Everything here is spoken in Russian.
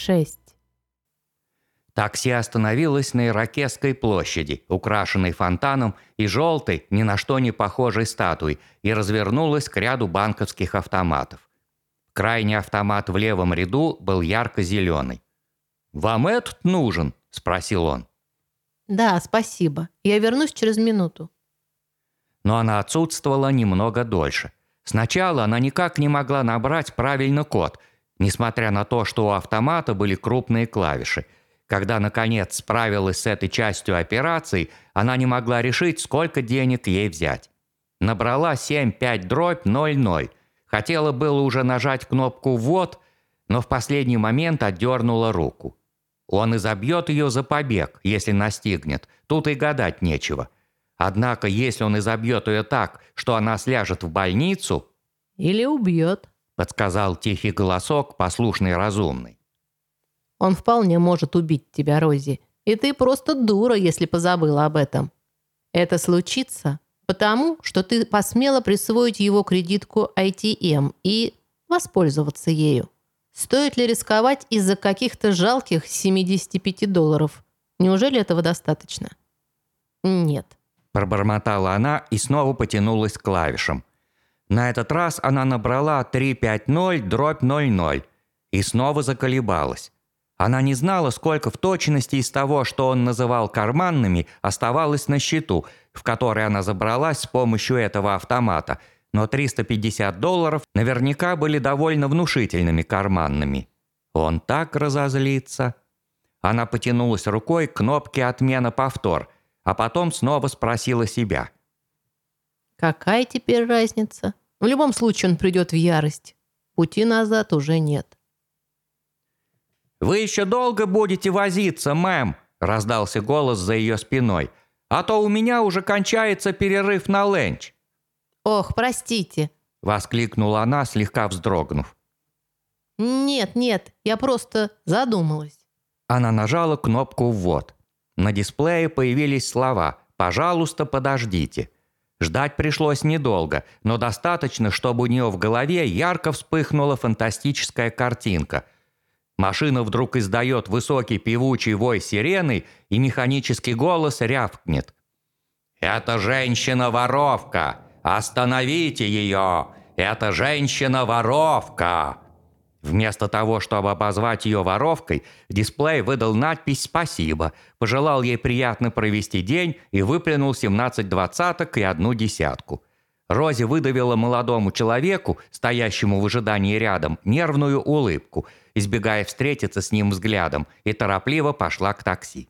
шесть. Такси остановилось на Иракесской площади, украшенной фонтаном и желтой, ни на что не похожей статуей, и развернулось к ряду банковских автоматов. Крайний автомат в левом ряду был ярко-зеленый. «Вам этот нужен?» – спросил он. Да, спасибо. Я вернусь через минуту. Но она отсутствовала немного дольше. Сначала она никак не могла набрать правильно код, несмотря на то, что у автомата были крупные клавиши – когда, наконец, справилась с этой частью операции, она не могла решить, сколько денег ей взять. Набрала 7-5 дробь 0-0. Хотела было уже нажать кнопку «ввод», но в последний момент отдернула руку. Он изобьет ее за побег, если настигнет. Тут и гадать нечего. Однако, если он изобьет ее так, что она сляжет в больницу... «Или убьет», — подсказал тихий голосок, послушный разумный. Он вполне может убить тебя, Рози. И ты просто дура, если позабыла об этом. Это случится потому, что ты посмела присвоить его кредитку ITM и воспользоваться ею. Стоит ли рисковать из-за каких-то жалких 75 долларов? Неужели этого достаточно? Нет. Пробормотала она и снова потянулась к клавишам. На этот раз она набрала 350 дробь 00 и снова заколебалась. Она не знала, сколько в точности из того, что он называл карманными, оставалось на счету, в который она забралась с помощью этого автомата, но 350 долларов наверняка были довольно внушительными карманными. Он так разозлится. Она потянулась рукой к кнопке «Отмена повтор», а потом снова спросила себя. «Какая теперь разница? В любом случае он придет в ярость. Пути назад уже нет». «Вы еще долго будете возиться, мэм?» – раздался голос за ее спиной. «А то у меня уже кончается перерыв на ленч». «Ох, простите!» – воскликнула она, слегка вздрогнув. «Нет, нет, я просто задумалась». Она нажала кнопку «Ввод». На дисплее появились слова «Пожалуйста, подождите». Ждать пришлось недолго, но достаточно, чтобы у нее в голове ярко вспыхнула фантастическая картинка – Машина вдруг издает высокий певучий вой сирены, и механический голос рявкнет. «Это женщина-воровка! Остановите ее! Это женщина-воровка!» Вместо того, чтобы обозвать ее воровкой, дисплей выдал надпись «Спасибо», пожелал ей приятно провести день и выплюнул 17 двадцаток и одну десятку. Рози выдавила молодому человеку, стоящему в ожидании рядом, нервную улыбку – избегая встретиться с ним взглядом, и торопливо пошла к такси.